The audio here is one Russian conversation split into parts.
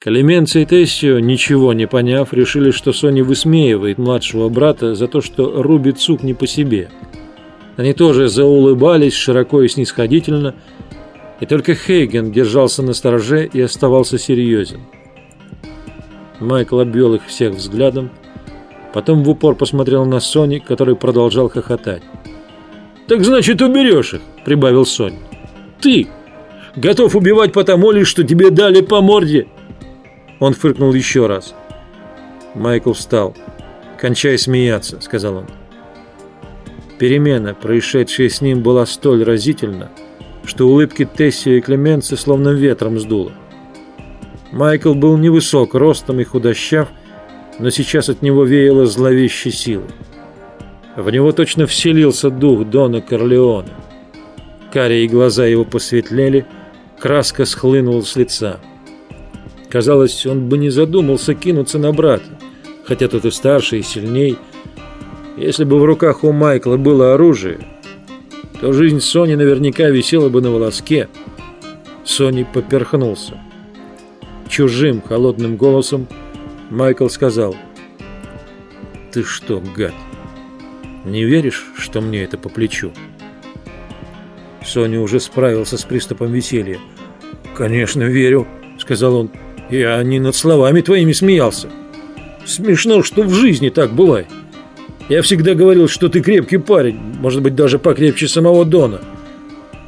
Калеменци и Тессио, ничего не поняв, решили, что Сони высмеивает младшего брата за то, что рубит сук не по себе. Они тоже заулыбались широко и снисходительно, и только Хейген держался на стороже и оставался серьезен. Майкл обвел их всех взглядом, потом в упор посмотрел на Сони, который продолжал хохотать. «Так значит, уберешь их!» – прибавил Сони. «Ты! Готов убивать потому лишь, что тебе дали по морде!» Он фыркнул еще раз. Майкл встал. «Кончай смеяться», — сказал он. Перемена, происшедшая с ним, была столь разительна, что улыбки Тесси и Клеменца словно ветром сдуло. Майкл был невысок ростом и худощав, но сейчас от него веяло зловещей силой. В него точно вселился дух Дона Корлеона. Карие глаза его посветлели, краска схлынула с лица. Казалось, он бы не задумался кинуться на брата, хотя тот и старше, и сильней. Если бы в руках у Майкла было оружие, то жизнь Сони наверняка висела бы на волоске. Сони поперхнулся. Чужим холодным голосом Майкл сказал, «Ты что, гад, не веришь, что мне это по плечу?» Соня уже справился с приступом веселья. «Конечно, верю», — сказал он. Я не над словами твоими смеялся. Смешно, что в жизни так бывает. Я всегда говорил, что ты крепкий парень, может быть, даже покрепче самого Дона.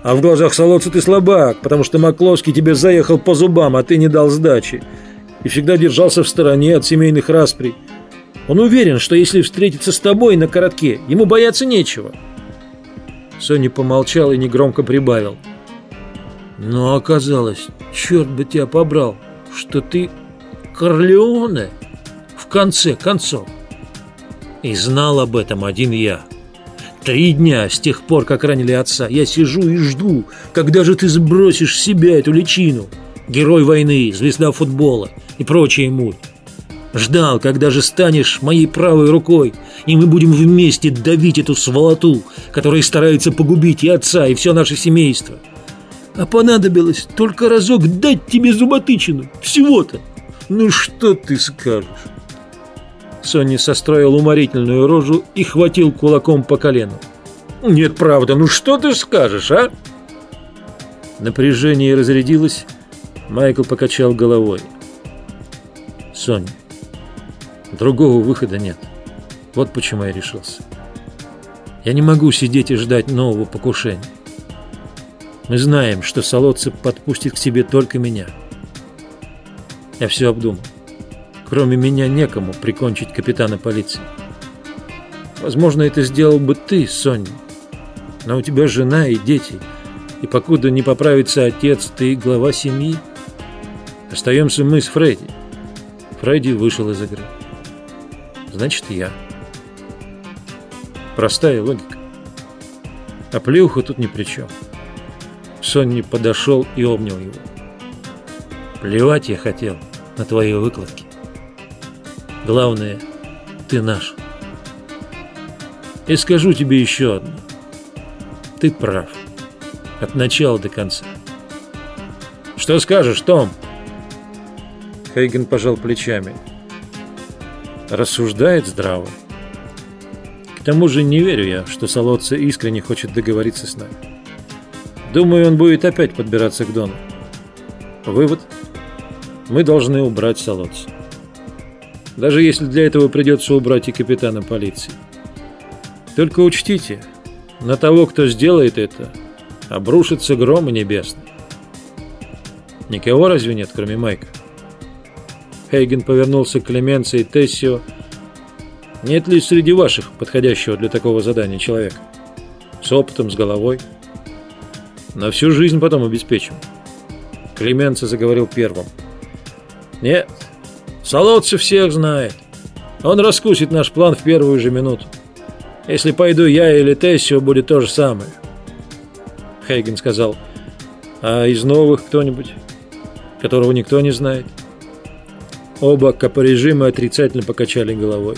А в глазах Солодца ты слабак, потому что Макловский тебе заехал по зубам, а ты не дал сдачи. И всегда держался в стороне от семейных расприй. Он уверен, что если встретиться с тобой на коротке, ему бояться нечего. Соня помолчал и негромко прибавил. Но оказалось, черт бы тебя побрал, что ты Корлеоне в конце концов. И знал об этом один я. Три дня с тех пор, как ранили отца, я сижу и жду, когда же ты сбросишь себя эту личину. Герой войны, звезда футбола и прочее муть. Ждал, когда же станешь моей правой рукой, и мы будем вместе давить эту сволоту, которая старается погубить и отца, и все наше семейство. А понадобилось только разок дать тебе зуботычину. Всего-то. Ну что ты скажешь? Сонни состроил уморительную рожу и хватил кулаком по колену. «Нет, правда, ну что ты скажешь, а?» Напряжение разрядилось, Майкл покачал головой. «Соня, другого выхода нет. Вот почему я решился. Я не могу сидеть и ждать нового покушения. Мы знаем, что Солодцев подпустит к себе только меня. Я все обдумал. Кроме меня некому прикончить капитана полиции. Возможно, это сделал бы ты, Соня. Но у тебя жена и дети. И покуда не поправится отец, ты глава семьи. Остаемся мы с Фредди. Фредди вышел из игры. Значит, я. Простая логика. А плюха тут ни при чем. Сонни подошел и обнял его. Плевать я хотел на твои выкладки. Главное, ты наш. И скажу тебе еще одно. Ты прав. От начала до конца. Что скажешь, Том? Хейген пожал плечами. Рассуждает здраво. К тому же не верю я, что Солодца искренне хочет договориться с нами. Думаю, он будет опять подбираться к Дону. Вывод. Мы должны убрать Солодца. Даже если для этого придется убрать и капитана полиции. Только учтите, на того, кто сделает это, обрушится гром небесный. Никого разве нет, кроме Майка? Хейген повернулся к Клеменце и Тессио. Нет ли среди ваших подходящего для такого задания человека? С опытом, с головой? На всю жизнь потом обеспечим. Клеменци заговорил первым. Нет, Солодцев всех знает. Он раскусит наш план в первую же минуту. Если пойду я или Тессио, будет то же самое. Хейген сказал. А из новых кто-нибудь, которого никто не знает? Оба капорежима отрицательно покачали головой.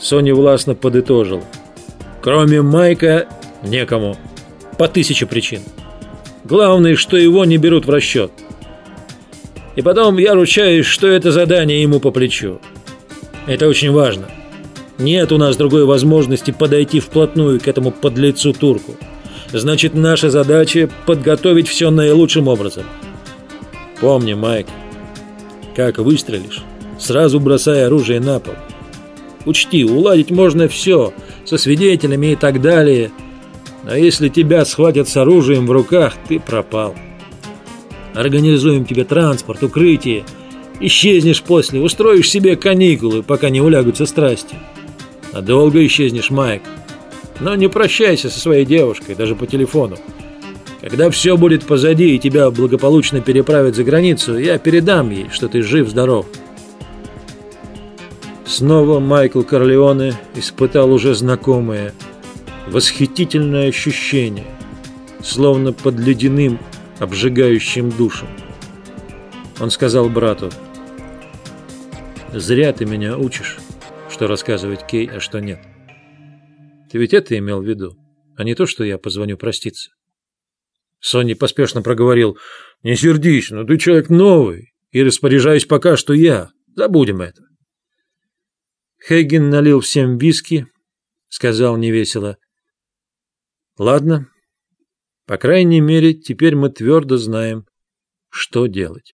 Соня властно подытожила. Кроме Майка, некому. По тысяче причин. Главное, что его не берут в расчет. И потом я ручаюсь, что это задание ему по плечу. Это очень важно. Нет у нас другой возможности подойти вплотную к этому подлецу турку. Значит, наша задача – подготовить все наилучшим образом. Помни, Майк, как выстрелишь, сразу бросай оружие на пол. Учти, уладить можно все, со свидетелями и так далее. Но если тебя схватят с оружием в руках, ты пропал. Организуем тебе транспорт, укрытие. Исчезнешь после, устроишь себе каникулы, пока не улягутся страсти. А долго исчезнешь, Майк. Но не прощайся со своей девушкой, даже по телефону. Когда все будет позади и тебя благополучно переправят за границу, я передам ей, что ты жив-здоров. Снова Майкл Корлеоне испытал уже знакомое, восхитительное ощущение, словно под ледяным, обжигающим душем. Он сказал брату, «Зря ты меня учишь, что рассказывать Кей, а что нет. Ты ведь это имел в виду, а не то, что я позвоню проститься». Сонни поспешно проговорил, «Не сердись, но ты человек новый, и распоряжаюсь пока что я. Забудем это». Хейген налил всем виски, сказал невесело. Ладно, по крайней мере, теперь мы твердо знаем, что делать.